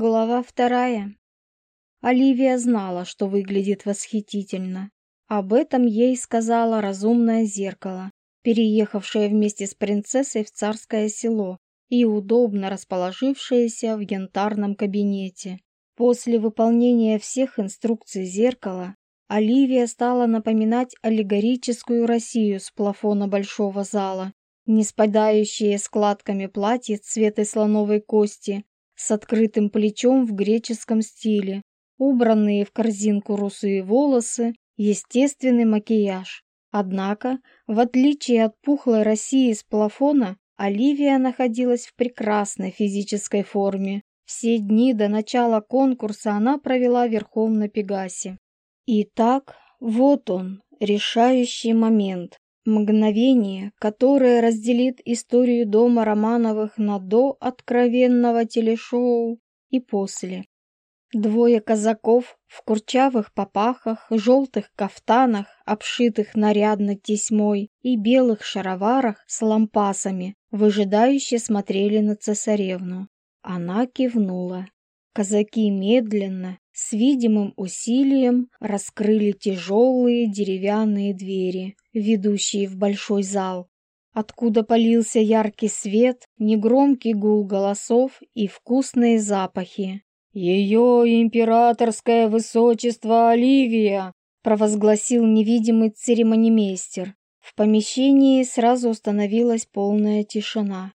Глава вторая. Оливия знала, что выглядит восхитительно. Об этом ей сказала разумное зеркало, переехавшее вместе с принцессой в царское село и удобно расположившееся в янтарном кабинете. После выполнения всех инструкций зеркала Оливия стала напоминать аллегорическую Россию с плафона большого зала, не складками платья цвета слоновой кости – с открытым плечом в греческом стиле, убранные в корзинку русые волосы, естественный макияж. Однако, в отличие от пухлой России с плафона, Оливия находилась в прекрасной физической форме. Все дни до начала конкурса она провела верхом на Пегасе. Итак, вот он, решающий момент мгновение, которое разделит историю дома Романовых на до откровенного телешоу и после. Двое казаков в курчавых попахах, желтых кафтанах, обшитых нарядно тесьмой, и белых шароварах с лампасами, выжидающе смотрели на цесаревну. Она кивнула. Казаки медленно, с видимым усилием раскрыли тяжелые деревянные двери, ведущие в большой зал, откуда полился яркий свет, негромкий гул голосов и вкусные запахи. «Ее императорское высочество Оливия!» провозгласил невидимый церемонимейстер. В помещении сразу установилась полная тишина.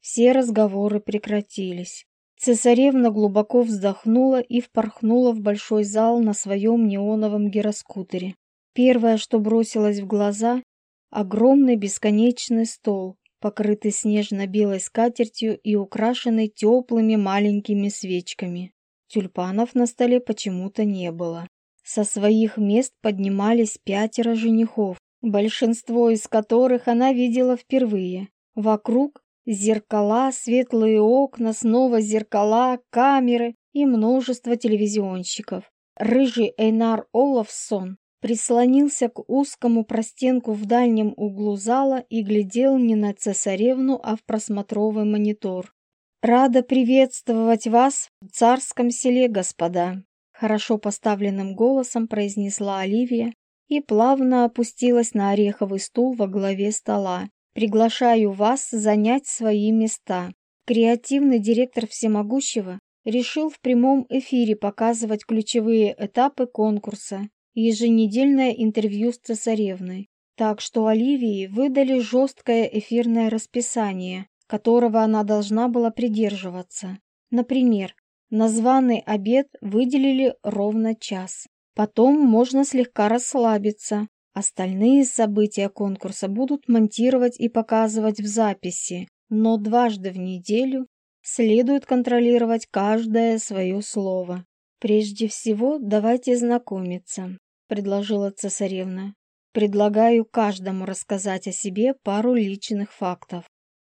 Все разговоры прекратились. Цесаревна глубоко вздохнула и впорхнула в большой зал на своем неоновом гироскутере. Первое, что бросилось в глаза — огромный бесконечный стол, покрытый снежно-белой скатертью и украшенный теплыми маленькими свечками. Тюльпанов на столе почему-то не было. Со своих мест поднимались пятеро женихов, большинство из которых она видела впервые. Вокруг Зеркала, светлые окна, снова зеркала, камеры и множество телевизионщиков. Рыжий Эйнар Олафсон прислонился к узкому простенку в дальнем углу зала и глядел не на цесаревну, а в просмотровый монитор. «Рада приветствовать вас в царском селе, господа!» Хорошо поставленным голосом произнесла Оливия и плавно опустилась на ореховый стул во главе стола. Приглашаю вас занять свои места. Креативный директор Всемогущего решил в прямом эфире показывать ключевые этапы конкурса и еженедельное интервью с цесаревной. Так что Оливии выдали жесткое эфирное расписание, которого она должна была придерживаться. Например, на званый обед выделили ровно час. Потом можно слегка расслабиться, Остальные события конкурса будут монтировать и показывать в записи, но дважды в неделю следует контролировать каждое свое слово. «Прежде всего, давайте знакомиться», — предложила цесаревна. «Предлагаю каждому рассказать о себе пару личных фактов.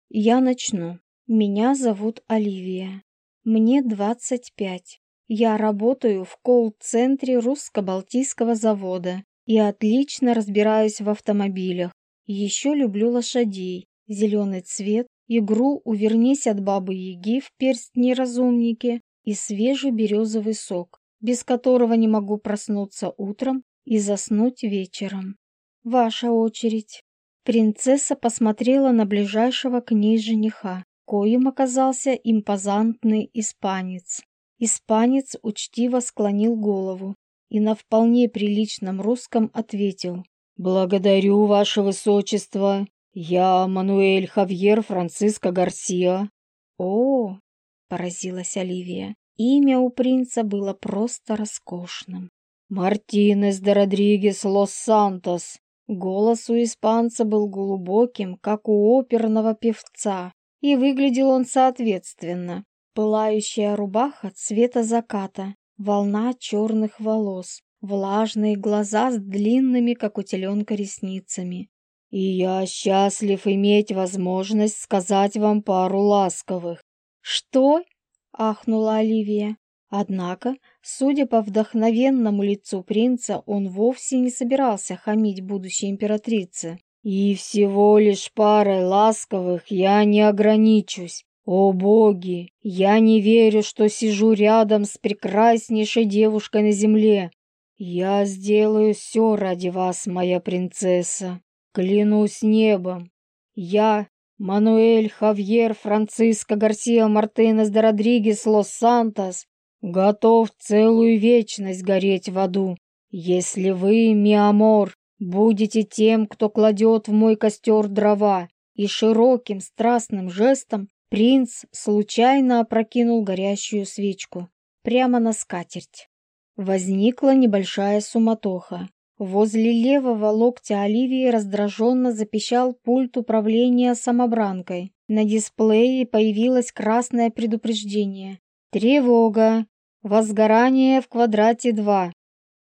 Я начну. Меня зовут Оливия. Мне 25. Я работаю в колл-центре русско-балтийского завода я отлично разбираюсь в автомобилях. Еще люблю лошадей, зеленый цвет, игру «Увернись от бабы-яги» в персть неразумники и свежий березовый сок, без которого не могу проснуться утром и заснуть вечером. Ваша очередь. Принцесса посмотрела на ближайшего к ней жениха, коим оказался импозантный испанец. Испанец учтиво склонил голову, и на вполне приличном русском ответил. «Благодарю, ваше высочество. Я Мануэль Хавьер Франциско Гарсия». «О!» – поразилась Оливия. Имя у принца было просто роскошным. «Мартинес де Родригес Лос-Сантос». Голос у испанца был глубоким, как у оперного певца, и выглядел он соответственно. Пылающая рубаха цвета заката волна черных волос, влажные глаза с длинными, как у теленка, ресницами. «И я счастлив иметь возможность сказать вам пару ласковых». «Что?» — ахнула Оливия. Однако, судя по вдохновенному лицу принца, он вовсе не собирался хамить будущей императрице. «И всего лишь парой ласковых я не ограничусь. О боги, я не верю, что сижу рядом с прекраснейшей девушкой на земле. Я сделаю все ради вас, моя принцесса. Клянусь небом. Я, Мануэль Хавьер Франциско Гарсия Мартинес де Родригес Лос-Сантос, готов целую вечность гореть в аду, если вы, mi amor, будете тем, кто кладет в мой костер дрова и широким страстным жестом Принц случайно опрокинул горящую свечку прямо на скатерть. Возникла небольшая суматоха. Возле левого локтя Оливии раздраженно запищал пульт управления самобранкой. На дисплее появилось красное предупреждение. «Тревога! Возгорание в квадрате 2!»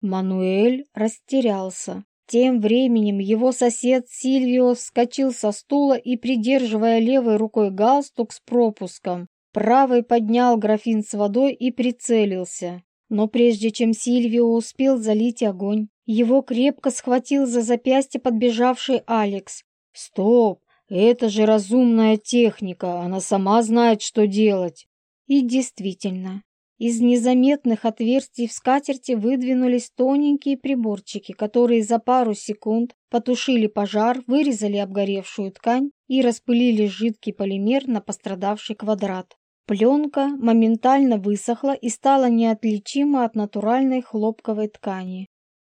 Мануэль растерялся. Тем временем его сосед Сильвио вскочил со стула и, придерживая левой рукой галстук с пропуском, правой поднял графин с водой и прицелился. Но прежде чем Сильвио успел залить огонь, его крепко схватил за запястье подбежавший Алекс. «Стоп! Это же разумная техника, она сама знает, что делать!» И действительно, из незаметных отверстий в скатерти выдвинулись тоненькие приборчики, которые за пару секунд потушили пожар, вырезали обгоревшую ткань и распылили жидкий полимер на пострадавший квадрат. Пленка моментально высохла и стала неотличима от натуральной хлопковой ткани.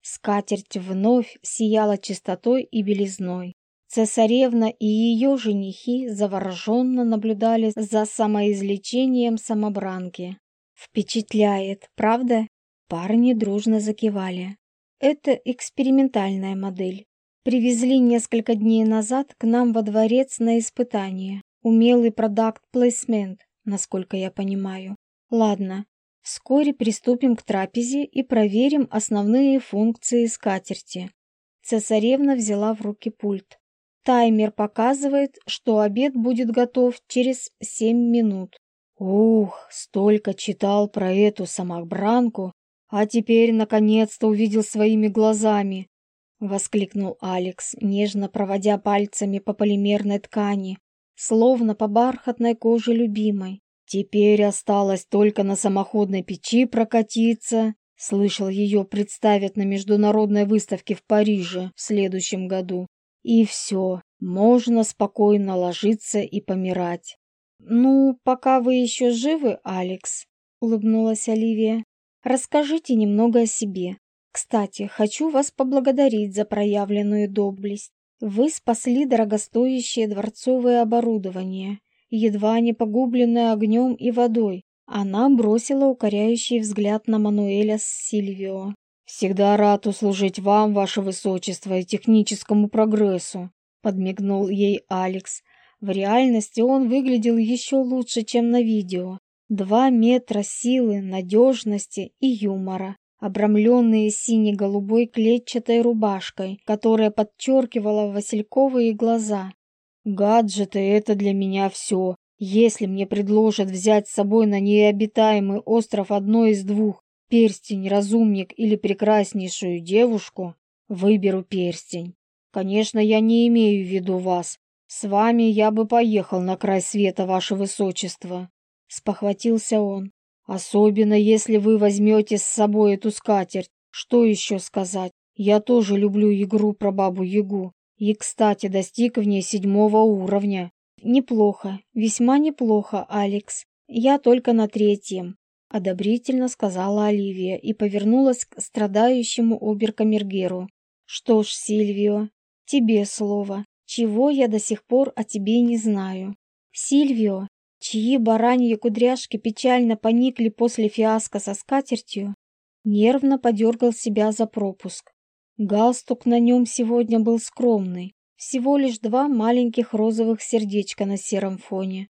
Скатерть вновь сияла чистотой и белизной. Цесаревна и ее женихи завороженно наблюдали за самоизлечением самобранки. Впечатляет, правда? Парни дружно закивали. Это экспериментальная модель. Привезли несколько дней назад к нам во дворец на испытание. Умелый продукт плейсмент, насколько я понимаю. Ладно, вскоре приступим к трапезе и проверим основные функции скатерти. Цесаревна взяла в руки пульт. Таймер показывает, что обед будет готов через семь минут. Ух, столько читал про эту самобранку, а теперь наконец-то увидел своими глазами, воскликнул Алекс, нежно проводя пальцами по полимерной ткани, словно по бархатной коже любимой. Теперь осталось только на самоходной печи прокатиться. Слышал, ее представят на международной выставке в Париже в следующем году. И все, можно спокойно ложиться и помирать. «Ну, пока вы еще живы, Алекс», — улыбнулась Оливия, — «расскажите немного о себе. Кстати, хочу вас поблагодарить за проявленную доблесть. Вы спасли дорогостоящее дворцовое оборудование, едва не погубленное огнем и водой. Она бросила укоряющий взгляд на Мануэля с Сильвио. «Всегда рад услужить вам, ваше высочество, и техническому прогрессу», — подмигнул ей Алекс, в реальности он выглядел еще лучше, чем на видео. Два метра силы, надежности и юмора, обрамленные сине-голубой клетчатой рубашкой, которая подчеркивала васильковые глаза. «Гаджеты — это для меня все. Если мне предложат взять с собой на необитаемый остров одно из двух, перстень, разумник или прекраснейшую девушку, выберу перстень. Конечно, я не имею в виду вас, «С вами я бы поехал на край света, ваше высочество», — спохватился он. «Особенно, если вы возьмете с собой эту скатерть. Что еще сказать? Я тоже люблю игру про бабу Ягу. И, кстати, достиг в ней седьмого уровня». «Неплохо, весьма неплохо, Алекс. Я только на третьем», — одобрительно сказала Оливия и повернулась к страдающему оберкамергеру. «Что ж, Сильвио, тебе слово чего я до сих пор о тебе не знаю. Сильвио, чьи бараньи кудряшки печально поникли после фиаско со скатертью, нервно подергал себя за пропуск. Галстук на нем сегодня был скромный, всего лишь два маленьких розовых сердечка на сером фоне.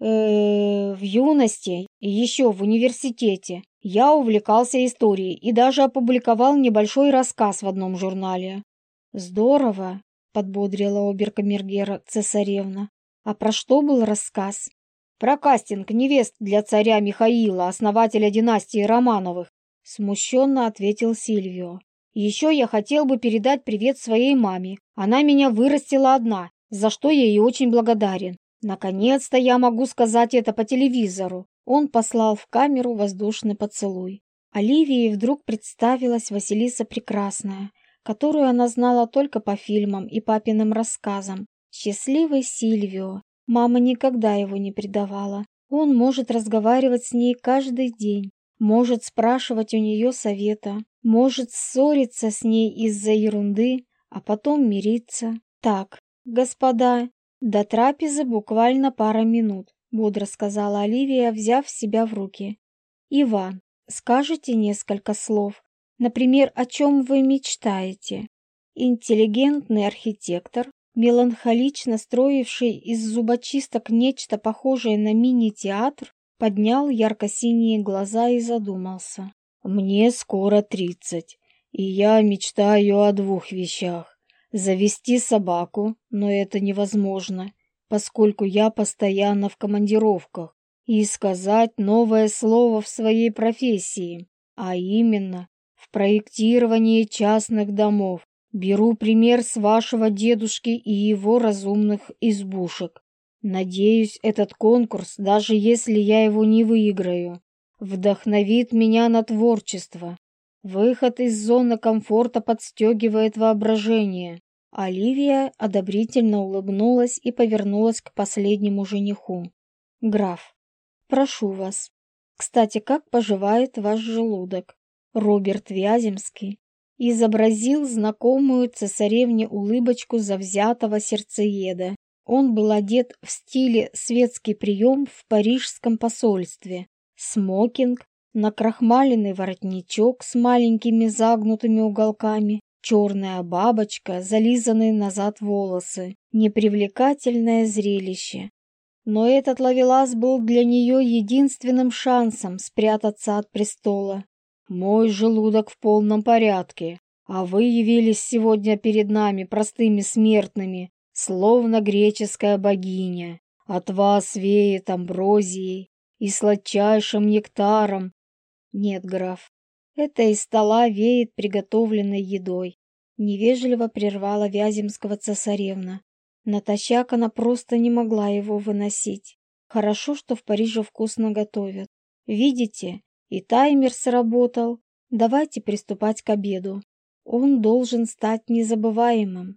Э в юности еще в университете я увлекался историей и даже опубликовал небольшой рассказ в одном журнале. Здорово, подбодрила оберкамергера цесаревна. А про что был рассказ? Про кастинг невест для царя Михаила, основателя династии Романовых, смущенно ответил Сильвио. Еще я хотел бы передать привет своей маме. Она меня вырастила одна, за что я ей очень благодарен. Наконец-то я могу сказать это по телевизору. Он послал в камеру воздушный поцелуй. Оливии вдруг представилась Василиса Прекрасная, которую она знала только по фильмам и папиным рассказам. Счастливый Сильвио. Мама никогда его не предавала. Он может разговаривать с ней каждый день, может спрашивать у нее совета, может ссориться с ней из-за ерунды, а потом мириться. «Так, господа, до трапезы буквально пара минут», — бодро сказала Оливия, взяв себя в руки. «Иван, скажете несколько слов, Например, о чем вы мечтаете? Интеллигентный архитектор, меланхолично строивший из зубочисток нечто похожее на мини-театр, поднял ярко-синие глаза и задумался. «Мне скоро тридцать, и я мечтаю о двух вещах. Завести собаку, но это невозможно, поскольку я постоянно в командировках, и сказать новое слово в своей профессии, а именно в проектировании частных домов. Беру пример с вашего дедушки и его разумных избушек. Надеюсь, этот конкурс, даже если я его не выиграю, вдохновит меня на творчество. Выход из зоны комфорта подстегивает воображение. Оливия одобрительно улыбнулась и повернулась к последнему жениху. «Граф, прошу вас. Кстати, как поживает ваш желудок?» Роберт Вяземский изобразил знакомую цесаревне улыбочку завзятого сердцееда. Он был одет в стиле светский прием в парижском посольстве. Смокинг, накрахмаленный воротничок с маленькими загнутыми уголками, черная бабочка, зализанные назад волосы. Непривлекательное зрелище. Но этот ловелас был для нее единственным шансом спрятаться от престола. Мой желудок в полном порядке, а вы явились сегодня перед нами простыми смертными, словно греческая богиня. От вас веет амброзией и сладчайшим нектаром. Нет, граф, это из стола веет приготовленной едой. Невежливо прервала Вяземского цесаревна. Натощак она просто не могла его выносить. Хорошо, что в Париже вкусно готовят. Видите, и таймер сработал. Давайте приступать к обеду. Он должен стать незабываемым.